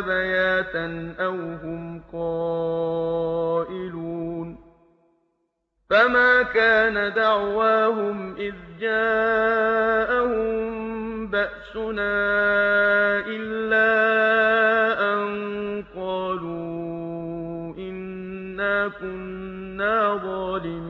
بياتا أو هم قائلون فما كان دعواهم إذ جاءهم بأسنا إلا أن قالوا إنا كنا ظالمين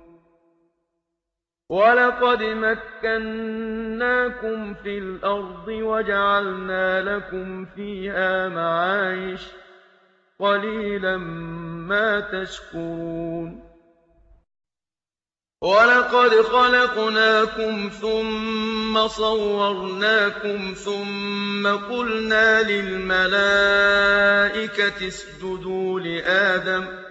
وَلَقَدْ مَكَّنَّاكُمْ فِي الْأَرْضِ وَجَعَلْنَا لَكُمْ فِيهَا مَعَايِشَ ۗ قَلِيلًا مَّا تَشْكُرُونَ وَلَقَدْ خَلَقْنَاكُمْ ثُمَّ صَوَّرْنَاكُمْ ثُمَّ قُلْنَا لِلْمَلَائِكَةِ اسْجُدُوا لِآدَمَ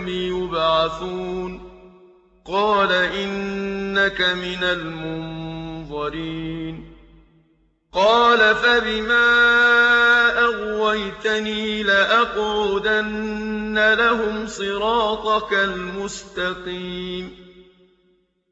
يبعثون. قال إنك من المنظرين. قال فبما أغويتني لأقعدن لهم صراطك المستقيم.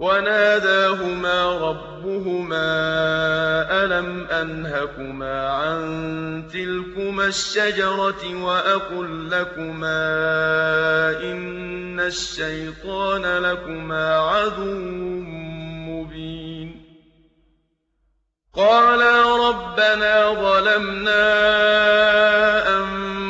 وناداهما ربهما ألم أنهكما عن تلكما الشجرة وأقل لكما إن الشيطان لكما عدو مبين. قالا ربنا ظلمنا أنفسنا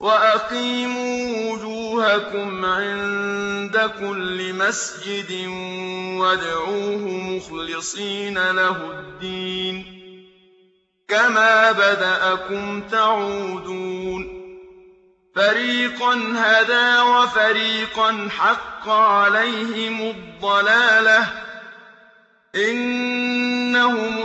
وأقيموا وجوهكم عند كل مسجد وادعوه مخلصين له الدين كما بدأكم تعودون فريقا هدى وفريقا حق عليهم الضلالة إنهم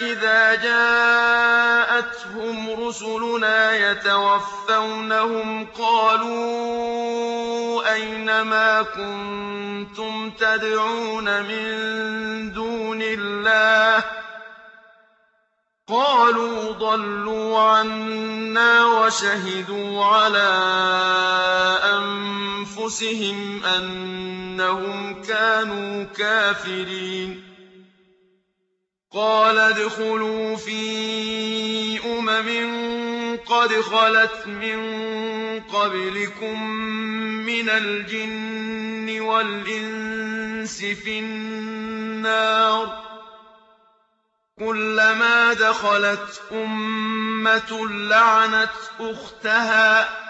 إِذَا جَاءَتْهُمْ رُسُلُنَا يَتَوَفَّوْنَهُمْ قَالُوا أَيْنَ مَا كُنتُمْ تَدْعُونَ مِن دُونِ اللَّهِ ۖ؟ قَالُوا ضَلُّوا عَنَّا وَشَهِدُوا عَلَىٰ أَنفُسِهِمْ أَنَّهُمْ كَانُوا كَافِرِينَ. قَالَ ادْخُلُوا فِي أُمَمٍ قَدْ خَلَتْ مِن قَبْلِكُم مِّنَ الْجِنِّ وَالْإِنسِ فِي النَّارِ ۖ كُلَّمَا دَخَلَتْ أُمَّةٌ لَّعَنَتْ أُخْتَهَا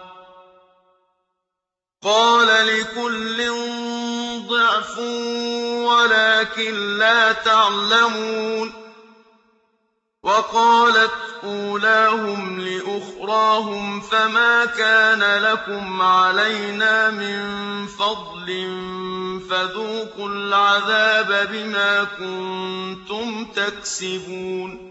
قَالَ لِكُلٍّ ضِعْفٌ وَلَٰكِن لَّا تَعْلَمُونَ وَقَالَتْ أُولَاهُمْ لِأُخْرَاهُمْ فَمَا كَانَ لَكُمْ عَلَيْنَا مِن فَضْلٍ فَذُوقُوا الْعَذَابَ بِمَا كُنتُمْ تَكْسِبُونَ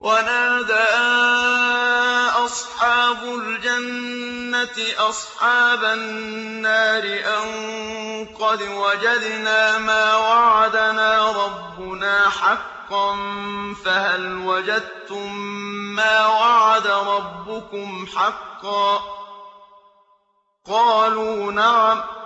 وَنَادَىٰ أَصْحَابُ الْجَنَّةِ أَصْحَابَ النَّارِ أَن قَدْ وَجَدْنَا مَا وَعَدَنَا رَبُّنَا حَقًّا فَهَلْ وَجَدتُّم مَّا وَعَدَ رَبُّكُمْ حَقًّا ۖ؟ قَالُوا نَعَمْ ۚ.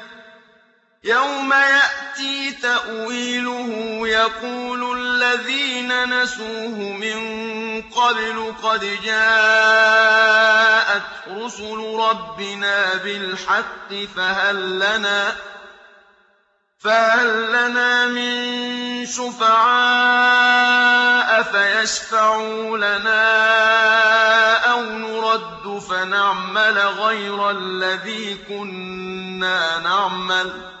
يَوْمَ يَأْتِي تَأْوِيلُهُ يَقُولُ الَّذِينَ نَسُوهُ مِن قَبْلُ قَدْ جَاءَتْ رُسُلُ رَبِّنَا بِالْحَقِّ فَهَل لَّنَا مِن شُفَعَاءَ فَيَشْفَعُوا لَنَا أَوْ نُرَدُّ فَنَعْمَلَ غَيْرَ الَّذِي كُنَّا نَعْمَلُ ۚ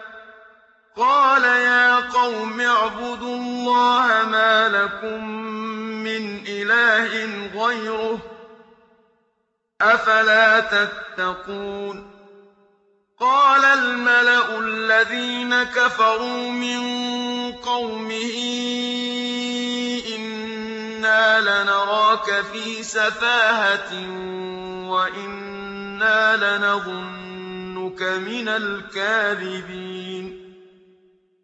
قَالَ يَا قَوْمِ اعْبُدُوا اللَّهَ مَا لَكُم مِّنْ إِلَٰهٍ غَيْرُهُ ۖ أَفَلَا تَتَّقُونَ قَالَ الْمَلَأُ الَّذِينَ كَفَرُوا مِن قَوْمِهِ إِنَّا لَنَرَاكَ فِي سَفَاهَةٍ وَإِنَّا لَنَظُنُّكَ مِنَ الْكَاذِبِينَ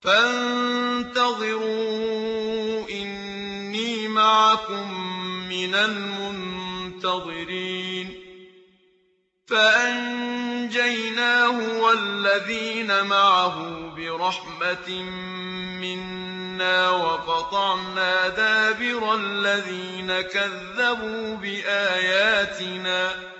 فَانتَظِرُوا إِنِّي مَعَكُم مِّنَ الْمُنتَظِرِينَ. فَأَنجَيْنَاهُ وَالَّذِينَ مَعَهُ بِرَحْمَةٍ مِّنَّا وَقَطَعْنَا دَابِرَ الَّذِينَ كَذَّبُوا بِآيَاتِنَا.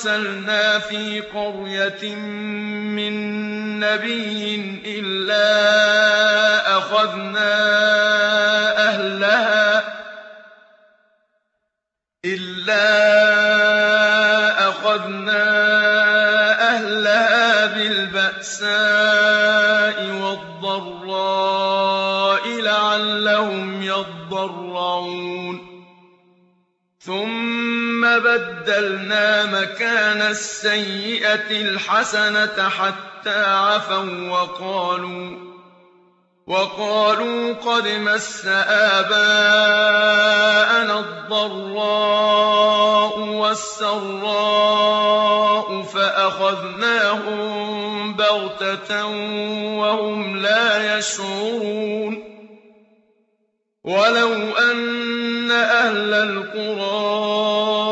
أرسلنا في قرية من نبي إلا أخذنا أهلها إلا أخذنا أهلها بالبأساء بَدَّلْنَا مَكَانَ السَّيِّئَةِ الْحَسَنَةَ حَتَّىٰ عَفَوا وَّقَالُوا وَقَالُوا قَدْ مَسَّ آبَاءَنَا الضَّرَّاءُ وَالسَّرَّاءُ فَأَخَذْنَاهُم بَغْتَةً وَهُمْ لَا يَشْعُرُونَ وَلَوْ أَنَّ أَهْلَ الْقُرَىٰ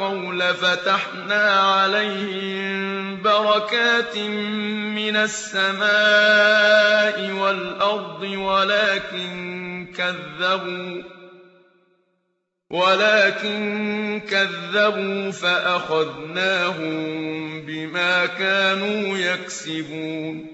وَاتَّقَوْا لَفَتَحْنَا عَلَيْهِم بَرَكَاتٍ مِّنَ السَّمَاءِ وَالْأَرْضِ وَلَٰكِن كَذَّبُوا فَأَخَذْنَاهُم بِمَا كَانُوا يَكْسِبُونَ.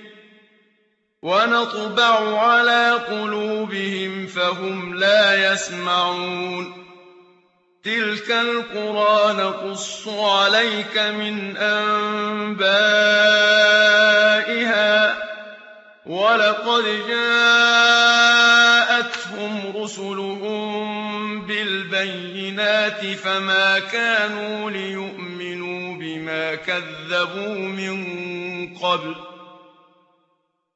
وَنَطْبَعُ عَلَىٰ قُلُوبِهِمْ فَهُمْ لَا يَسْمَعُونَ تِلْكَ الْقُرَىٰ نَقُصُّ عَلَيْكَ مِنْ أَنبَائِهَا ۚ وَلَقَدْ جَاءَتْهُمْ رُسُلُهُم بِالْبَيِّنَاتِ فَمَا كَانُوا لِيُؤْمِنُوا بِمَا كَذَّبُوا مِن قَبْلُ ۚ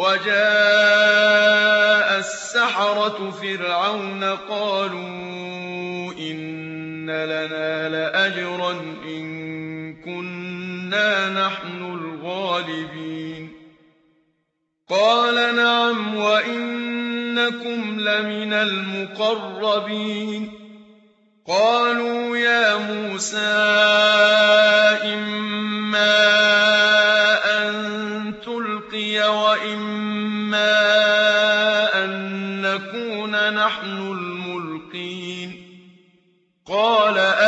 وَجَاءَ السَّحَرَةُ فِرْعَوْنَ قَالُوا إِنَّ لَنَا لَأَجْرًا إِن كُنَّا نَحْنُ الْغَالِبِينَ. قال نعم وإنكم لمن المقربين. قالوا يا موسى إما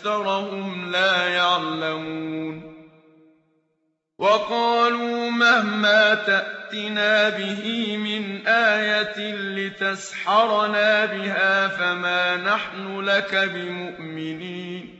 أكثرهم لا يعلمون. وقالوا مهما تأتنا به من آية لتسحرنا بها فما نحن لك بمؤمنين.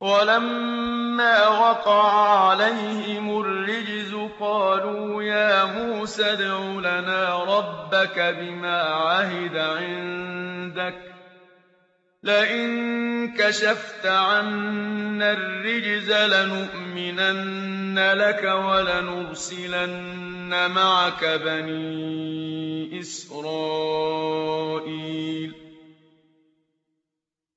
ولما وقع عليهم الرجز قالوا يا موسى ادع لنا ربك بما عهد عندك. لئن كشفت عنا الرجز لنؤمنن لك ولنرسلن معك بني إسرائيل.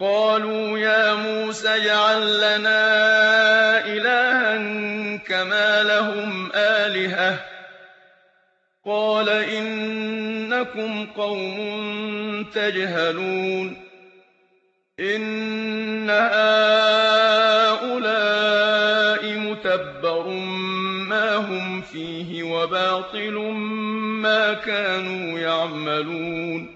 قالوا يا موسى اجعل لنا إلها كما لهم آلهة. قال إنكم قوم تجهلون. إِنَّ هَٰؤُلَاءِ مُتَبَّرٌ مَّا هُمْ فِيهِ وَبَاطِلٌ مَّا كَانُوا يَعْمَلُونَ.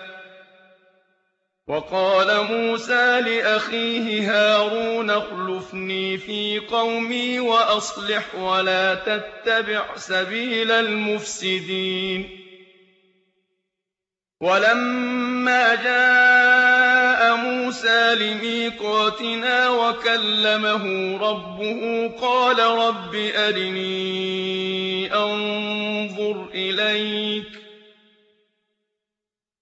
وَقَالَ مُوسَىٰ لِأَخِيهِ هَارُونَ اخْلُفْنِي فِي قَوْمِي وَأَصْلِحْ وَلَا تَتَّبِعْ سَبِيلَ الْمُفْسِدِينَ. وَلَمَّا جَاءَ مُوسَىٰ لِمِيقَاتِنَا وَكَلَّمَهُ رَبُّهُ قَالَ رَبِّ أَرِنِي أَنظُرْ إِلَيْكَ ۚ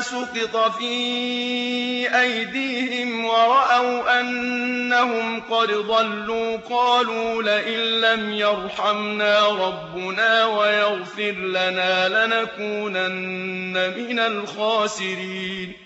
سُقِطَ فِي أَيْدِيهِمْ وَرَأَوْا أَنَّهُمْ قَدْ ضَلُّوا قَالُوا لَئِن لَّمْ يَرْحَمْنَا رَبُّنَا وَيَغْفِرْ لَنَا لَنَكُونَنَّ مِنَ الْخَاسِرِينَ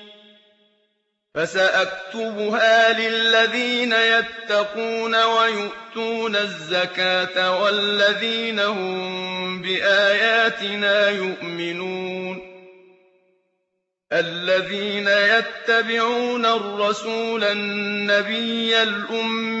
فسأكتبها للذين يتقون ويؤتون الزكاة والذين هم بآياتنا يؤمنون. الذين يتبعون الرسول النبي الأمي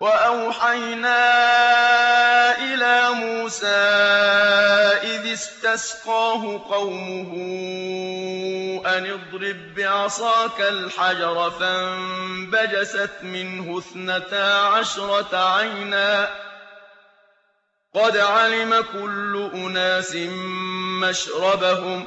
وأوحينا إلى موسى إذ استسقاه قومه أن اضرب بعصاك الحجر فانبجست منه اثنتا عشرة عينا. قد علم كل أناس مشربهم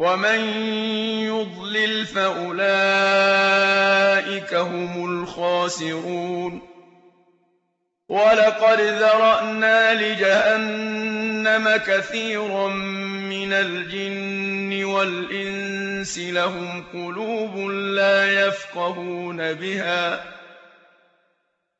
وَمَن يُضْلِلْ فَأُولَٰئِكَ هُمُ الْخَاسِرُونَ وَلَقَدْ ذَرَأْنَا لِجَهَنَّمَ كَثِيرًا مِّنَ الْجِنِّ وَالْإِنسِ ۖ لَهُمْ قُلُوبٌ لَّا يَفْقَهُونَ بِهَا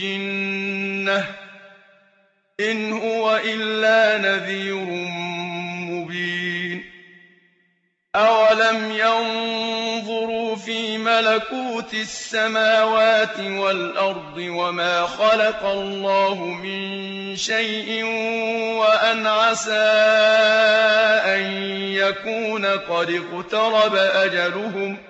جِنَّةٍ ۚ إِنْ هُوَ إِلَّا نَذِيرٌ مُّبِينٌ. أَوَلَمْ يَنظُرُوا فِي مَلَكُوتِ السَّمَاوَاتِ وَالْأَرْضِ وَمَا خَلَقَ اللَّهُ مِن شَيْءٍ وَأَنْ عَسَىٰ أَن يَكُونَ قَدِ اقْتَرَبَ أَجَلُهُمْ ۖ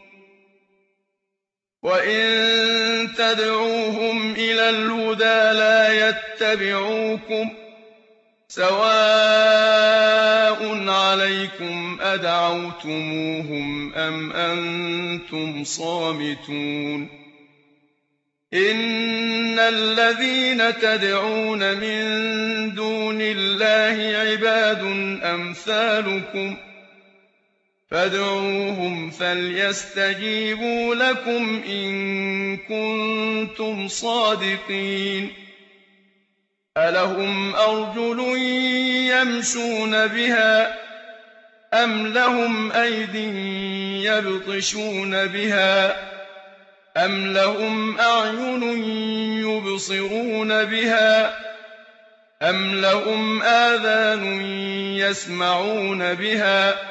وإن تدعوهم إلى الهدى لا يتبعوكم سواء عليكم أدعوتموهم أم أنتم صامتون إِنَّ الَّذِينَ تَدْعُونَ مِن دُونِ اللَّهِ عِبَادٌ أَمْثَالُكُمْ ۖ فَادْعُوهُمْ فَلْيَسْتَجِيبُوا لَكُمْ إِن كُنتُمْ صَادِقِينَ. أَلَهُمْ أَرْجُلٌ يَمْشُونَ بِهَا أَمْ لَهُمْ أَيْدٍ يَبْطِشُونَ بِهَا أَمْ لَهُمْ أَعْيُنٌ يُبْصِرُونَ بِهَا أَمْ لَهُمْ آذَانٌ يَسْمَعُونَ بِهَا ۗ